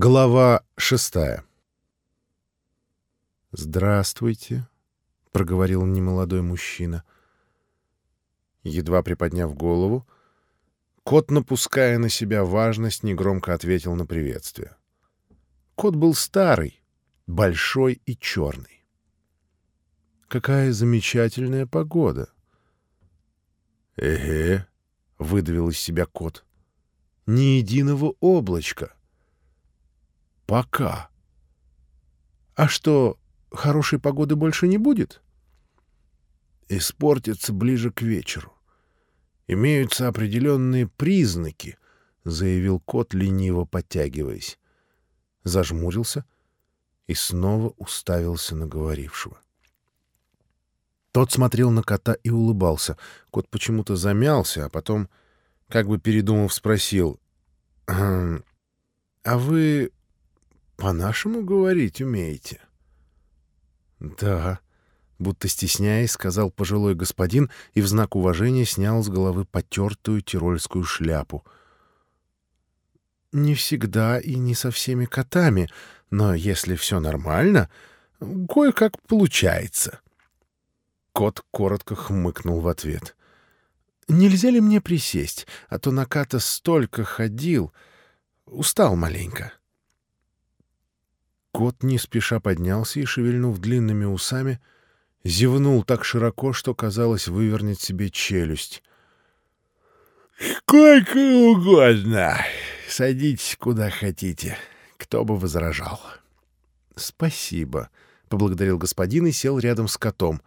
Глава шестая «Здравствуйте», — проговорил немолодой мужчина. Едва приподняв голову, кот, напуская на себя важность, негромко ответил на приветствие. Кот был старый, большой и черный. «Какая замечательная погода!» «Эге», — выдавил из себя кот, — «ни единого облачка». Пока. А что, хорошей погоды больше не будет? Испортится ближе к вечеру. Имеются определенные признаки, заявил кот, лениво подтягиваясь. Зажмурился и снова уставился на говорившего. Тот смотрел на кота и улыбался. Кот почему-то замялся, а потом, как бы передумав, спросил. «А вы по-нашему говорить умеете? Да, будто стесняясь, сказал пожилой господин и в знак уважения снял с головы потертую тирольскую шляпу. Не всегда и не со всеми котами, но если все нормально, кое-как получается. Кот коротко хмыкнул в ответ. «Нельзя ли мне присесть, а то на ката столько ходил, устал маленько». Кот не спеша поднялся и, шевельнув длинными усами, зевнул так широко, что, казалось, вывернет себе челюсть. «Сколько угодно. Садитесь куда хотите. Кто бы возражал». «Спасибо», — поблагодарил господин и сел рядом с котом.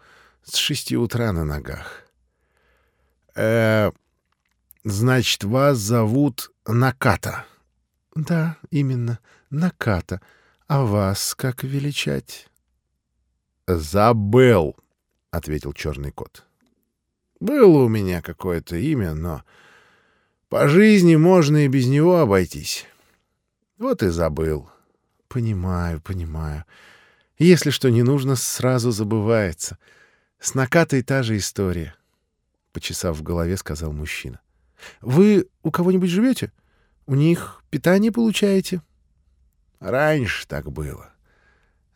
С шести утра на ногах. «Э, значит, вас зовут Наката?» «Да, именно, Наката». «А вас как величать?» «Забыл», — ответил черный кот. «Было у меня какое-то имя, но по жизни можно и без него обойтись. Вот и забыл». «Понимаю, понимаю. Если что не нужно, сразу забывается. С накатой та же история», — почесав в голове, сказал мужчина. «Вы у кого-нибудь живете? У них питание получаете?» Раньше так было.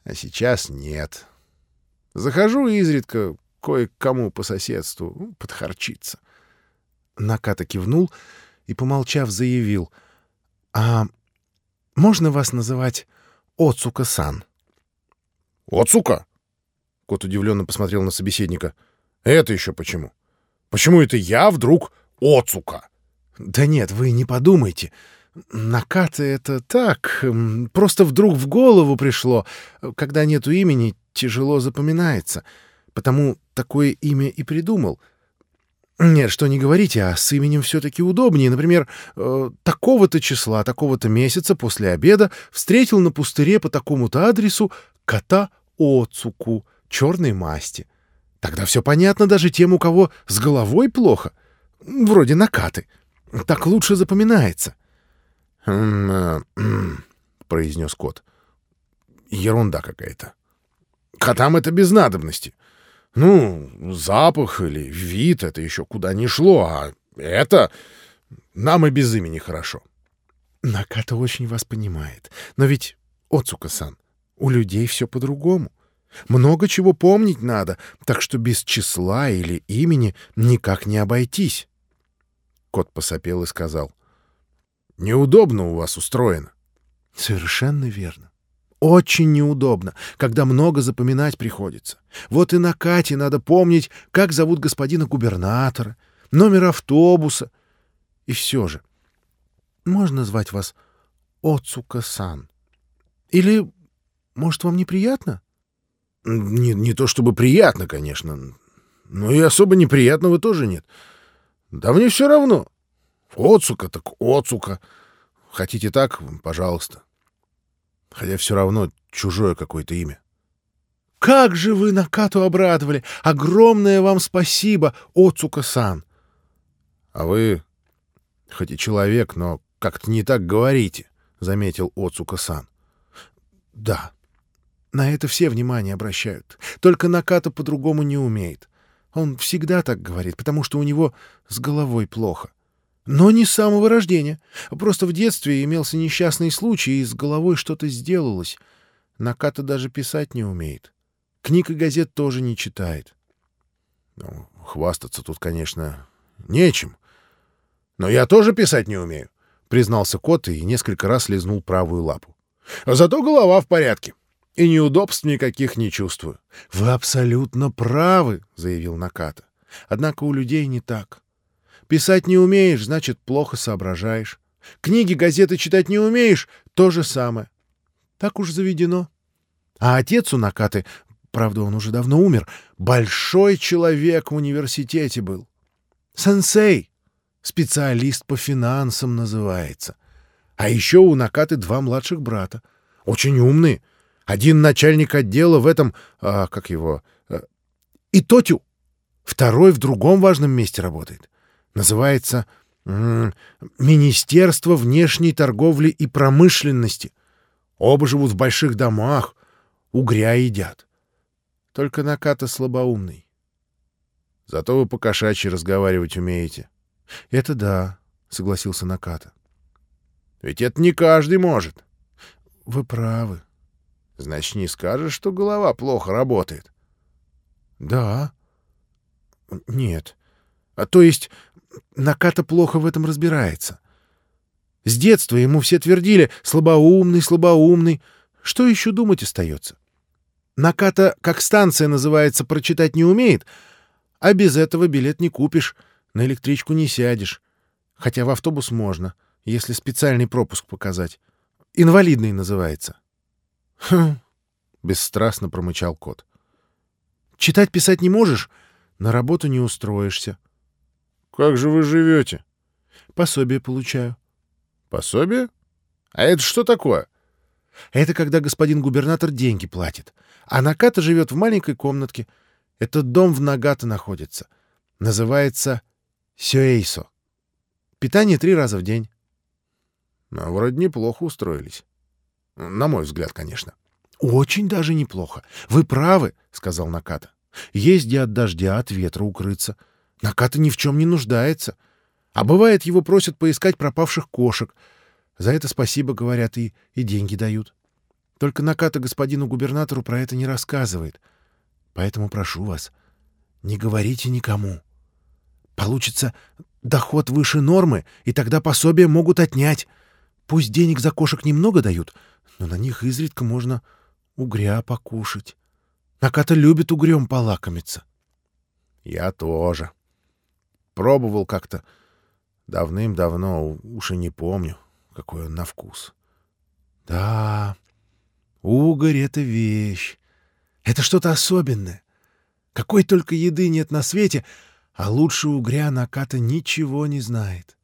А сейчас нет. Захожу изредка кое-кому по соседству ну, подхарчиться. Наката кивнул и, помолчав, заявил. — А можно вас называть Оцука-сан? — Оцука? — кот удивленно посмотрел на собеседника. — Это еще почему? Почему это я вдруг Оцука? — Да нет, вы не подумайте. — Накаты — это так, просто вдруг в голову пришло. Когда нету имени, тяжело запоминается. Потому такое имя и придумал. Нет, что не говорите, а с именем все-таки удобнее. Например, э, такого-то числа, такого-то месяца после обеда встретил на пустыре по такому-то адресу кота Оцуку черной масти. Тогда все понятно даже тем, у кого с головой плохо. Вроде накаты. Так лучше запоминается. — произнес кот. Ерунда какая-то. Котам это без надобности. Ну, запах или вид — это еще куда ни шло, а это нам и без имени хорошо. Наката очень вас понимает. Но ведь, Оцука-сан, у людей все по-другому. Много чего помнить надо, так что без числа или имени никак не обойтись. Кот посопел и сказал — Неудобно у вас устроено. Совершенно верно. Очень неудобно, когда много запоминать приходится. Вот и на Кате надо помнить, как зовут господина губернатора, номер автобуса. И все же, можно звать вас Оцука-сан? Или, может, вам неприятно? Не, не то чтобы приятно, конечно, но и особо неприятного тоже нет. Да мне все равно. Оцука так Оцука. Хотите так, пожалуйста. Хотя все равно чужое какое-то имя. Как же вы Накату обрадовали! Огромное вам спасибо, Оцука-сан! А вы, хоть и человек, но как-то не так говорите, — заметил Оцука-сан. Да, на это все внимание обращают. Только Наката по-другому не умеет. Он всегда так говорит, потому что у него с головой плохо. Но не с самого рождения. Просто в детстве имелся несчастный случай, и с головой что-то сделалось. Наката даже писать не умеет. Книг и газет тоже не читает. Ну, хвастаться тут, конечно, нечем. Но я тоже писать не умею, — признался кот и несколько раз лизнул правую лапу. Зато голова в порядке. И неудобств никаких не чувствую. — Вы абсолютно правы, — заявил Наката. — Однако у людей не так. Писать не умеешь, значит, плохо соображаешь. Книги, газеты читать не умеешь — то же самое. Так уж заведено. А отец у Накаты, правда, он уже давно умер, большой человек в университете был. Сенсей, специалист по финансам называется. А еще у Накаты два младших брата. Очень умные. Один начальник отдела в этом... А, как его... А, и Тотю. Второй в другом важном месте работает. Называется «Министерство внешней торговли и промышленности». Оба живут в больших домах, угря едят. Только Наката слабоумный. Зато вы по-кошачьи разговаривать умеете. — Это да, — согласился Наката. — Ведь это не каждый может. — Вы правы. — Значит, не скажешь, что голова плохо работает? — Да. — Нет. А то есть Наката плохо в этом разбирается. С детства ему все твердили «слабоумный, слабоумный». Что еще думать остается? Наката, как станция называется, прочитать не умеет, а без этого билет не купишь, на электричку не сядешь. Хотя в автобус можно, если специальный пропуск показать. Инвалидный называется. «Хм», — бесстрастно промычал кот. «Читать, писать не можешь, на работу не устроишься. Как же вы живете? Пособие получаю. Пособие? А это что такое? Это когда господин губернатор деньги платит. А Наката живет в маленькой комнатке. Этот дом в Нагата находится. Называется Сюэйсо. Питание три раза в день. Ну, вроде неплохо устроились. На мой взгляд, конечно. Очень даже неплохо. Вы правы, сказал Наката. Есть где от дождя, от ветра укрыться. Наката ни в чем не нуждается. А бывает, его просят поискать пропавших кошек. За это спасибо, говорят, и, и деньги дают. Только Наката господину губернатору про это не рассказывает. Поэтому прошу вас, не говорите никому. Получится доход выше нормы, и тогда пособие могут отнять. Пусть денег за кошек немного дают, но на них изредка можно угря покушать. Наката любит угрем полакомиться. — Я тоже, Пробовал как-то давным-давно, уж и не помню, какой он на вкус. Да, угорь — это вещь. Это что-то особенное. Какой только еды нет на свете, а лучше угря Наката ничего не знает.